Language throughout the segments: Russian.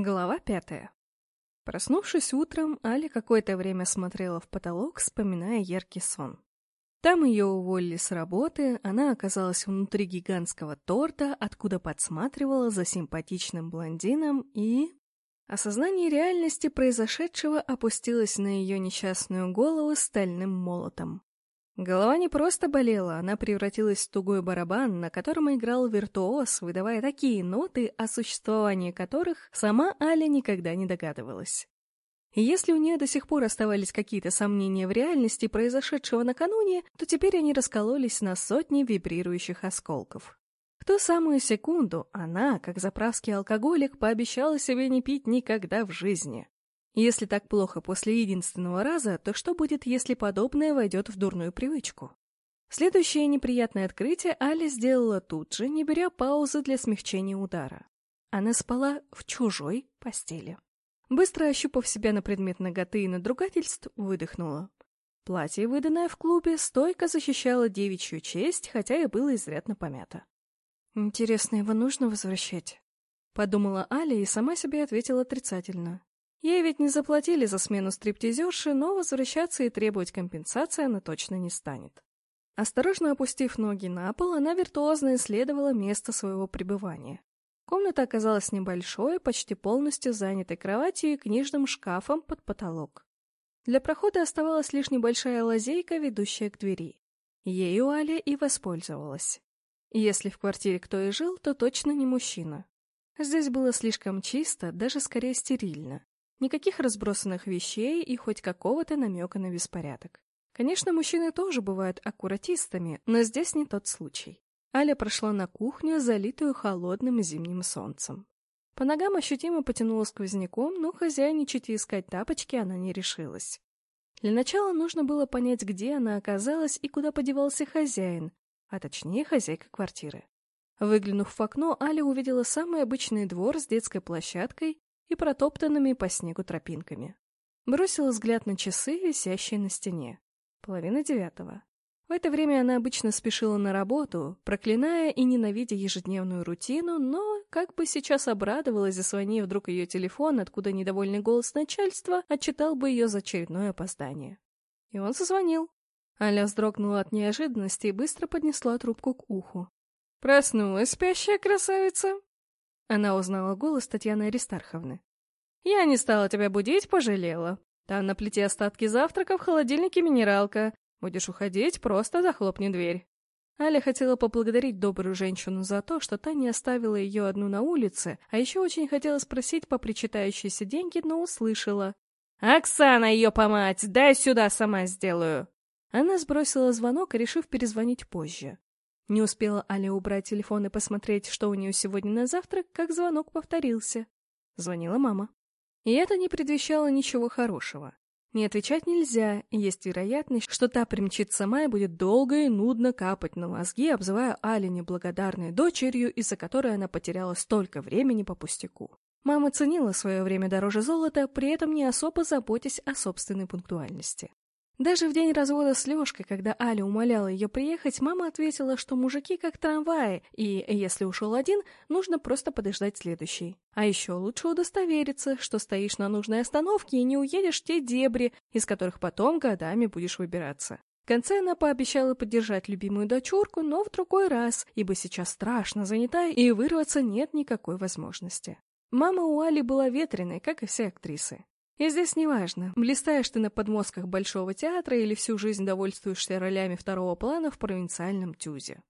Глава пятая. Проснувшись утром, Аля какое-то время смотрела в потолок, вспоминая яркий сон. Там ее уволили с работы, она оказалась внутри гигантского торта, откуда подсматривала за симпатичным блондином и... Осознание реальности произошедшего опустилось на ее несчастную голову стальным молотом. Голова не просто болела, она превратилась в тугой барабан, на котором играл виртуоз, выдавая такие ноты, о существовании которых сама Аля никогда не догадывалась. И если у нее до сих пор оставались какие-то сомнения в реальности произошедшего накануне, то теперь они раскололись на сотни вибрирующих осколков. В ту самую секунду она, как заправский алкоголик, пообещала себе не пить никогда в жизни. Если так плохо после единственного раза, то что будет, если подобное войдет в дурную привычку? Следующее неприятное открытие Али сделала тут же, не беря паузы для смягчения удара. Она спала в чужой постели. Быстро ощупав себя на предмет ноготы и надругательств, выдохнула. Платье, выданное в клубе, стойко защищало девичью честь, хотя и было изрядно помято. «Интересно, его нужно возвращать?» Подумала Аля и сама себе ответила отрицательно. Ей ведь не заплатили за смену стриптизерши, но возвращаться и требовать компенсации она точно не станет. Осторожно опустив ноги на пол, она виртуозно исследовала место своего пребывания. Комната оказалась небольшой, почти полностью занятой кроватью и книжным шкафом под потолок. Для прохода оставалась лишь небольшая лазейка, ведущая к двери. Ею Аля и воспользовалась. Если в квартире кто и жил, то точно не мужчина. Здесь было слишком чисто, даже скорее стерильно. Никаких разбросанных вещей и хоть какого-то намека на беспорядок. Конечно, мужчины тоже бывают аккуратистами, но здесь не тот случай. Аля прошла на кухню, залитую холодным зимним солнцем. По ногам ощутимо потянула сквозняком, но хозяйничать и искать тапочки она не решилась. Для начала нужно было понять, где она оказалась и куда подевался хозяин, а точнее хозяйка квартиры. Выглянув в окно, Аля увидела самый обычный двор с детской площадкой и протоптанными по снегу тропинками. Бросила взгляд на часы, висящие на стене. Половина девятого. В это время она обычно спешила на работу, проклиная и ненавидя ежедневную рутину, но как бы сейчас обрадовалась, зазвонив вдруг ее телефон, откуда недовольный голос начальства отчитал бы ее за очередное опоздание. И он созвонил. Аля вздрогнула от неожиданности и быстро поднесла трубку к уху. «Проснулась спящая красавица?» Она узнала голос Татьяны Аристарховны. «Я не стала тебя будить, пожалела. Там на плите остатки завтрака, в холодильнике минералка. Будешь уходить, просто захлопни дверь». Аля хотела поблагодарить добрую женщину за то, что та не оставила ее одну на улице, а еще очень хотела спросить по причитающейся деньги, но услышала. «Оксана, ее помать, дай сюда, сама сделаю!» Она сбросила звонок, решив перезвонить позже. Не успела Аля убрать телефон и посмотреть, что у нее сегодня на завтрак, как звонок повторился. Звонила мама. И это не предвещало ничего хорошего. Не отвечать нельзя, есть вероятность, что та примчит сама и будет долго и нудно капать на мозги, обзывая Али неблагодарной дочерью, из-за которой она потеряла столько времени по пустяку. Мама ценила свое время дороже золота, при этом не особо заботясь о собственной пунктуальности. Даже в день развода с Лёшкой, когда Аля умоляла ее приехать, мама ответила, что мужики как трамваи, и если ушел один, нужно просто подождать следующий. А еще лучше удостовериться, что стоишь на нужной остановке и не уедешь в те дебри, из которых потом годами будешь выбираться. В конце она пообещала поддержать любимую дочурку, но в другой раз, ибо сейчас страшно занята и вырваться нет никакой возможности. Мама у Али была ветреной, как и все актрисы. И здесь неважно, блистаешь ты на подмостках Большого театра или всю жизнь довольствуешься ролями второго плана в провинциальном тюзе.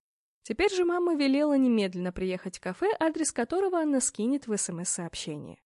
Теперь же мама велела немедленно приехать в кафе, адрес которого она скинет в СМС-сообщение.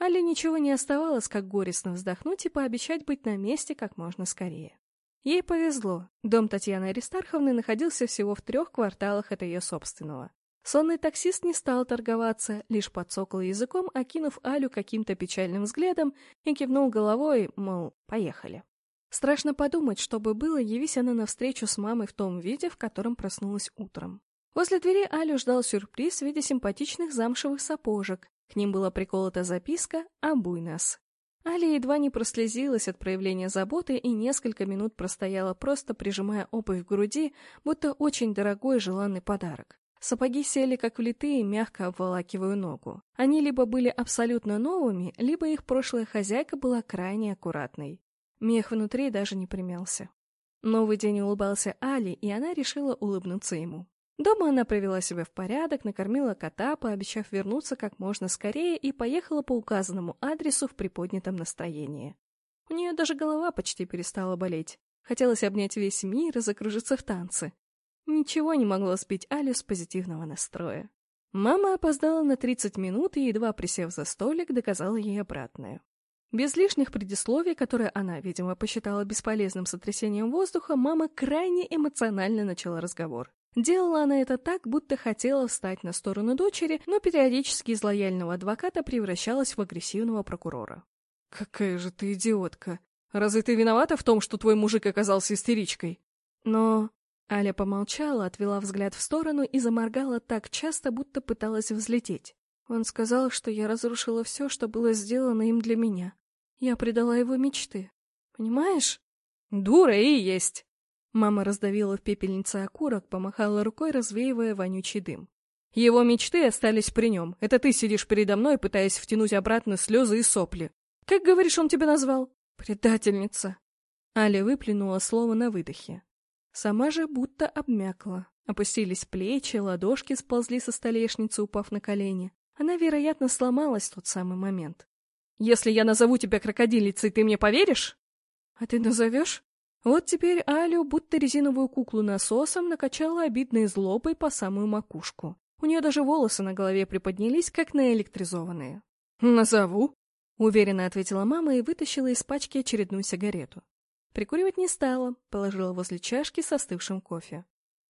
Али ничего не оставалось, как горестно вздохнуть и пообещать быть на месте как можно скорее. Ей повезло. Дом Татьяны Аристарховны находился всего в трех кварталах от ее собственного. Сонный таксист не стал торговаться, лишь подсокал языком, окинув Алю каким-то печальным взглядом и кивнул головой, мол, поехали. Страшно подумать, что бы было, явись она навстречу с мамой в том виде, в котором проснулась утром. Возле двери Алю ждал сюрприз в виде симпатичных замшевых сапожек. К ним была приколота записка «Обуй нас». Аля едва не прослезилась от проявления заботы и несколько минут простояла, просто прижимая обувь к груди, будто очень дорогой желанный подарок. Сапоги сели как влитые, мягко обволакивая ногу. Они либо были абсолютно новыми, либо их прошлая хозяйка была крайне аккуратной. Мех внутри даже не примялся. Новый день улыбался Али, и она решила улыбнуться ему. Дома она привела себя в порядок, накормила кота, пообещав вернуться как можно скорее, и поехала по указанному адресу в приподнятом настроении. У нее даже голова почти перестала болеть. Хотелось обнять весь мир и закружиться в танце. Ничего не могло сбить Алю с позитивного настроя. Мама опоздала на 30 минут и, едва присев за столик, доказала ей обратное. Без лишних предисловий, которые она, видимо, посчитала бесполезным сотрясением воздуха, мама крайне эмоционально начала разговор. Делала она это так, будто хотела встать на сторону дочери, но периодически из лояльного адвоката превращалась в агрессивного прокурора. «Какая же ты идиотка! Разве ты виновата в том, что твой мужик оказался истеричкой?» «Но...» Аля помолчала, отвела взгляд в сторону и заморгала так часто, будто пыталась взлететь. Он сказал, что я разрушила все, что было сделано им для меня. Я предала его мечты. Понимаешь? Дура и есть. Мама раздавила в пепельнице окурок, помахала рукой, развеивая вонючий дым. Его мечты остались при нем. Это ты сидишь передо мной, пытаясь втянуть обратно слезы и сопли. Как, говоришь, он тебя назвал? Предательница. Аля выплюнула слово на выдохе. Сама же будто обмякла. Опустились плечи, ладошки сползли со столешницы, упав на колени. Она, вероятно, сломалась в тот самый момент. «Если я назову тебя крокодилицей, ты мне поверишь?» «А ты назовешь?» Вот теперь Алю, будто резиновую куклу насосом, накачала обидной злобой по самую макушку. У нее даже волосы на голове приподнялись, как наэлектризованные. «Назову?» — уверенно ответила мама и вытащила из пачки очередную сигарету. Прикуривать не стала, положила возле чашки со остывшим кофе.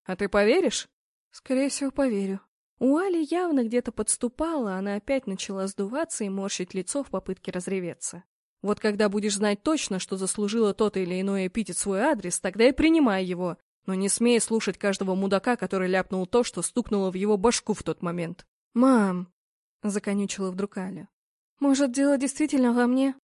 «А ты поверишь?» «Скорее всего, поверю». У Али явно где-то подступала, она опять начала сдуваться и морщить лицо в попытке разреветься. Вот когда будешь знать точно, что заслужила тот или иной эпитет свой адрес, тогда и принимай его, но не смей слушать каждого мудака, который ляпнул то, что стукнуло в его башку в тот момент. «Мам!» — законючила вдруг Аля. «Может, дело действительно во мне?»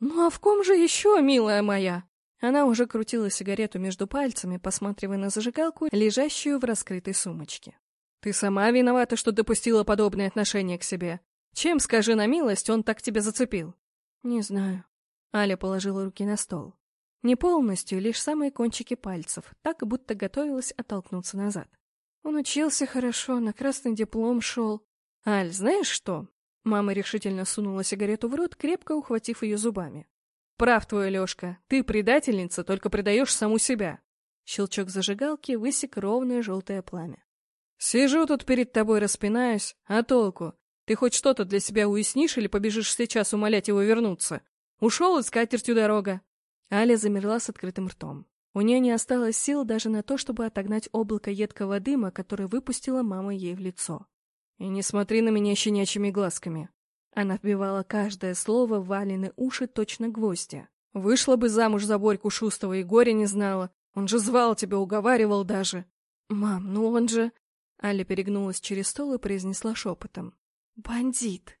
«Ну а в ком же еще, милая моя?» Она уже крутила сигарету между пальцами, посматривая на зажигалку, лежащую в раскрытой сумочке. Ты сама виновата, что допустила подобное отношение к себе. Чем, скажи на милость, он так тебя зацепил? Не знаю. Аля положила руки на стол. Не полностью, лишь самые кончики пальцев, так, будто готовилась оттолкнуться назад. Он учился хорошо, на красный диплом шел. Аль, знаешь что? Мама решительно сунула сигарету в рот, крепко ухватив ее зубами. Прав твой Лешка, ты предательница, только предаешь саму себя. Щелчок зажигалки высек ровное желтое пламя. Сижу тут перед тобой, распинаюсь, а толку? Ты хоть что-то для себя уяснишь или побежишь сейчас умолять его вернуться? Ушел и с катертью дорога. Аля замерла с открытым ртом. У нее не осталось сил даже на то, чтобы отогнать облако едкого дыма, которое выпустила мама ей в лицо. И не смотри на меня щенячьими глазками. Она вбивала каждое слово в Валины уши точно гвозди. Вышла бы замуж за Борьку Шустова и горя не знала. Он же звал тебя, уговаривал даже. Мам, ну он же... Аля перегнулась через стол и произнесла шепотом. «Бандит!»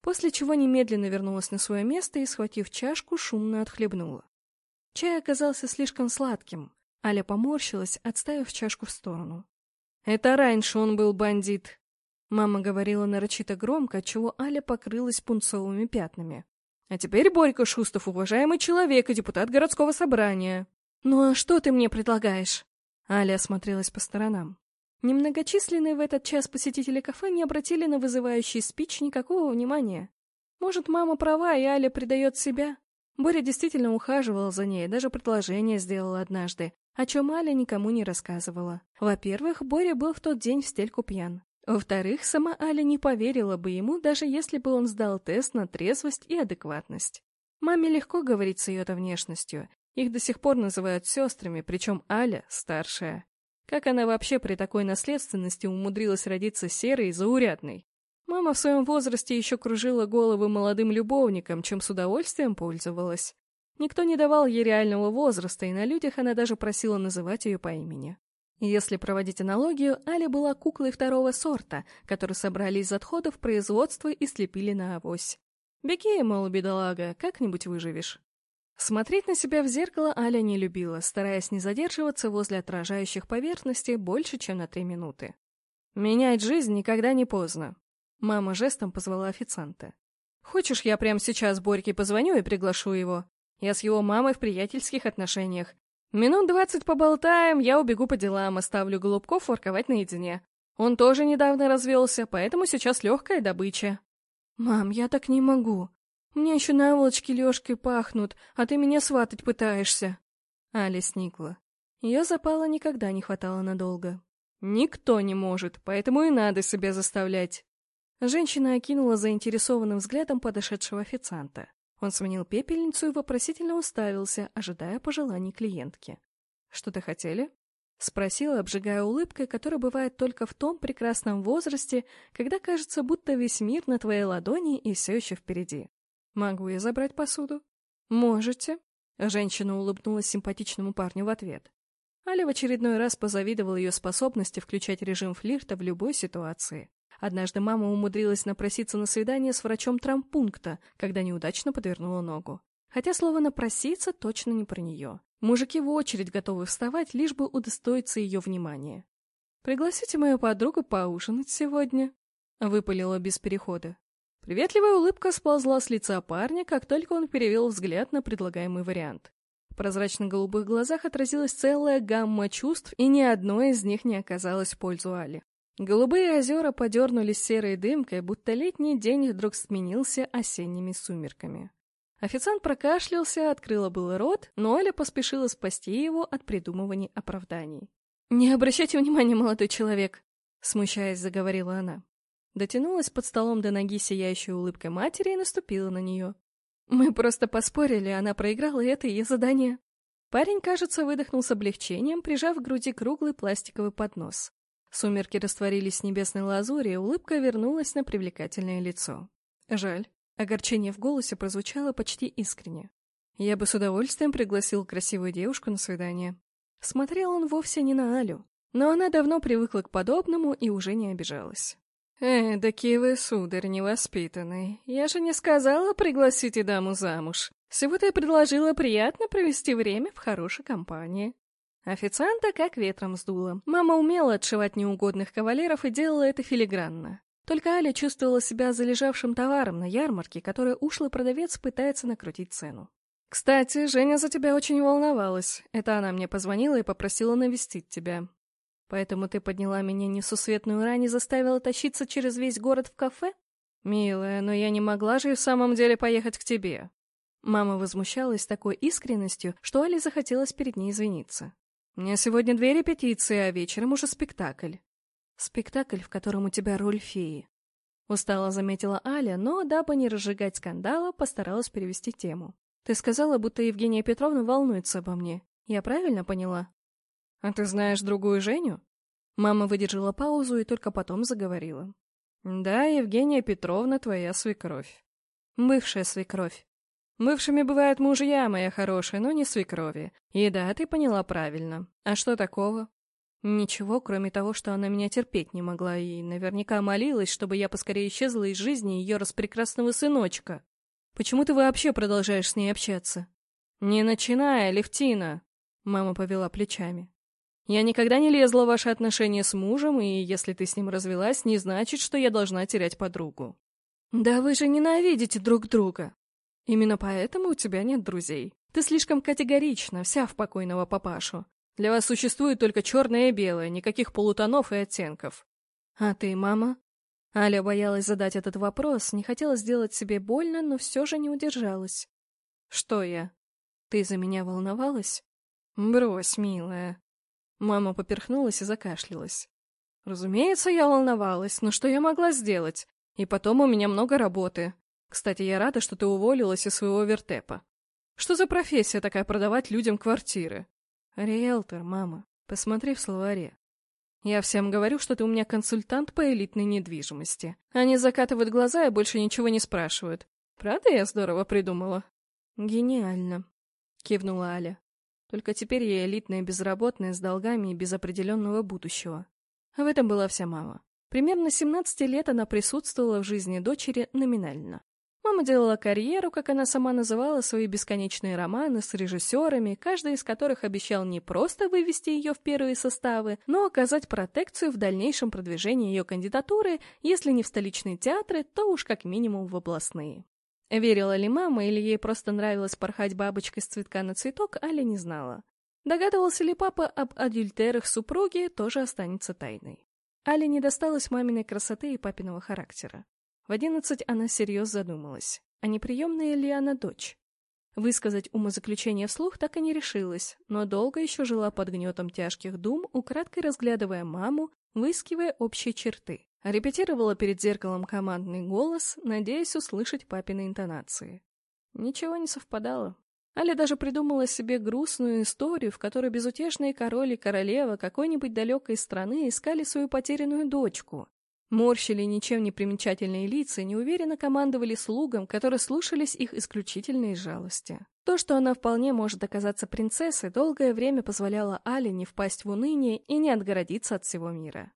После чего немедленно вернулась на свое место и, схватив чашку, шумно отхлебнула. Чай оказался слишком сладким. Аля поморщилась, отставив чашку в сторону. «Это раньше он был бандит!» Мама говорила нарочито громко, отчего Аля покрылась пунцовыми пятнами. «А теперь Борька Шустов, уважаемый человек и депутат городского собрания!» «Ну а что ты мне предлагаешь?» Аля осмотрелась по сторонам. Немногочисленные в этот час посетители кафе не обратили на вызывающий спич никакого внимания. Может, мама права, и Аля предает себя? Боря действительно ухаживал за ней, даже предложение сделал однажды, о чем Аля никому не рассказывала. Во-первых, Боря был в тот день в стельку пьян. Во-вторых, сама Аля не поверила бы ему, даже если бы он сдал тест на трезвость и адекватность. Маме легко говорить с ее-то внешностью. Их до сих пор называют сестрами, причем Аля старшая. Как она вообще при такой наследственности умудрилась родиться серой и заурядной? Мама в своем возрасте еще кружила головы молодым любовникам, чем с удовольствием пользовалась. Никто не давал ей реального возраста, и на людях она даже просила называть ее по имени. Если проводить аналогию, Аля была куклой второго сорта, которые собрали из отходов производства и слепили на авось. Беги, мол, бедолага, как-нибудь выживешь. Смотреть на себя в зеркало Аля не любила, стараясь не задерживаться возле отражающих поверхностей больше, чем на три минуты. Менять жизнь никогда не поздно. Мама жестом позвала официанта. Хочешь, я прямо сейчас Борьке позвоню и приглашу его? Я с его мамой в приятельских отношениях. Минут двадцать поболтаем, я убегу по делам, оставлю Голубков ворковать наедине. Он тоже недавно развелся, поэтому сейчас легкая добыча. Мам, я так не могу. Мне еще наволочки Лешкой пахнут, а ты меня сватать пытаешься. Аля сникла. Ее запала никогда не хватало надолго. Никто не может, поэтому и надо себя заставлять. Женщина окинула заинтересованным взглядом подошедшего официанта. Он сменил пепельницу и вопросительно уставился, ожидая пожеланий клиентки. «Что-то хотели?» — спросила, обжигая улыбкой, которая бывает только в том прекрасном возрасте, когда кажется, будто весь мир на твоей ладони и все еще впереди. «Могу я забрать посуду?» «Можете». Женщина улыбнулась симпатичному парню в ответ. Аля в очередной раз позавидовал ее способности включать режим флирта в любой ситуации. Однажды мама умудрилась напроситься на свидание с врачом травмпункта, когда неудачно подвернула ногу. Хотя слово «напроситься» точно не про нее. Мужики в очередь готовы вставать, лишь бы удостоиться ее внимания. «Пригласите мою подругу поужинать сегодня», — выпалила без перехода. Приветливая улыбка сползла с лица парня, как только он перевел взгляд на предлагаемый вариант. В прозрачно-голубых глазах отразилась целая гамма чувств, и ни одно из них не оказалось в пользу Али. Голубые озера подернулись серой дымкой, будто летний день вдруг сменился осенними сумерками. Официант прокашлялся, открыла было рот, но Оля поспешила спасти его от придумываний оправданий. «Не обращайте внимания, молодой человек!» — смущаясь, заговорила она. Дотянулась под столом до ноги сияющей улыбкой матери и наступила на нее. «Мы просто поспорили, она проиграла, это ее задание». Парень, кажется, выдохнул с облегчением, прижав к груди круглый пластиковый поднос. Сумерки растворились с небесной лазури, и улыбка вернулась на привлекательное лицо. Жаль, огорчение в голосе прозвучало почти искренне. Я бы с удовольствием пригласил красивую девушку на свидание. Смотрел он вовсе не на Алю, но она давно привыкла к подобному и уже не обижалась. «Э, да вы, сударь, невоспитанный. Я же не сказала пригласите даму замуж. Всего-то я предложила приятно провести время в хорошей компании. Официанта как ветром сдуло. Мама умела отшивать неугодных кавалеров и делала это филигранно. Только Аля чувствовала себя залежавшим товаром на ярмарке, который ушлый продавец пытается накрутить цену. «Кстати, Женя за тебя очень волновалась. Это она мне позвонила и попросила навестить тебя. Поэтому ты подняла меня несусветную рань и заставила тащиться через весь город в кафе? Милая, но я не могла же и в самом деле поехать к тебе». Мама возмущалась такой искренностью, что Али захотелось перед ней извиниться. Меня сегодня две репетиции, а вечером уже спектакль. Спектакль, в котором у тебя роль феи. Устало заметила Аля, но, дабы не разжигать скандала, постаралась перевести тему. Ты сказала, будто Евгения Петровна волнуется обо мне. Я правильно поняла? А ты знаешь другую Женю? Мама выдержала паузу и только потом заговорила. Да, Евгения Петровна твоя свекровь. Бывшая свекровь. Бывшими бывают мужья, моя хорошая, но не свекрови. И да, ты поняла правильно. А что такого? Ничего, кроме того, что она меня терпеть не могла и наверняка молилась, чтобы я поскорее исчезла из жизни ее распрекрасного сыночка. Почему ты вообще продолжаешь с ней общаться? Не начиная, Левтина. Мама повела плечами. Я никогда не лезла в ваши отношения с мужем, и если ты с ним развелась, не значит, что я должна терять подругу. Да вы же ненавидите друг друга. Именно поэтому у тебя нет друзей. Ты слишком категорична, вся в покойного папашу. Для вас существует только черное и белое, никаких полутонов и оттенков. А ты, мама? Аля боялась задать этот вопрос, не хотела сделать себе больно, но все же не удержалась. Что я? Ты за меня волновалась? Брось, милая. Мама поперхнулась и закашлялась. Разумеется, я волновалась, но что я могла сделать? И потом у меня много работы. Кстати, я рада, что ты уволилась из своего вертепа. Что за профессия такая продавать людям квартиры? Риэлтор, мама. Посмотри в словаре. Я всем говорю, что ты у меня консультант по элитной недвижимости. Они закатывают глаза и больше ничего не спрашивают. Правда я здорово придумала? Гениально, кивнула Аля. Только теперь я элитная безработная с долгами и без определенного будущего. В этом была вся мама. Примерно 17 лет она присутствовала в жизни дочери номинально. Мама делала карьеру, как она сама называла свои бесконечные романы с режиссерами, каждый из которых обещал не просто вывести ее в первые составы, но оказать протекцию в дальнейшем продвижении ее кандидатуры, если не в столичные театры, то уж как минимум в областные. Верила ли мама или ей просто нравилось порхать бабочкой с цветка на цветок, Аля не знала. Догадывался ли папа об адюльтерах супруги, тоже останется тайной. Але не досталось маминой красоты и папиного характера. В одиннадцать она серьезно задумалась, а не приемная ли она дочь. Высказать умозаключение вслух так и не решилась, но долго еще жила под гнетом тяжких дум, украдкой разглядывая маму, выискивая общие черты. Репетировала перед зеркалом командный голос, надеясь услышать папины интонации. Ничего не совпадало. Аля даже придумала себе грустную историю, в которой безутешные король и королева какой-нибудь далекой страны искали свою потерянную дочку. Морщили ничем не примечательные лица и неуверенно командовали слугам, которые слушались их исключительно из жалости. То, что она вполне может оказаться принцессой, долгое время позволяло Але не впасть в уныние и не отгородиться от всего мира.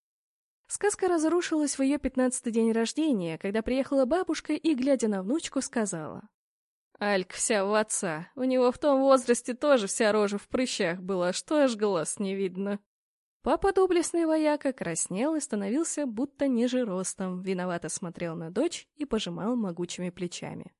Сказка разрушилась в ее пятнадцатый день рождения, когда приехала бабушка и, глядя на внучку, сказала. Альк вся в отца. У него в том возрасте тоже вся рожа в прыщах была, что аж глаз не видно. Папа доблестный вояка краснел и становился будто ниже ростом, виновато смотрел на дочь и пожимал могучими плечами.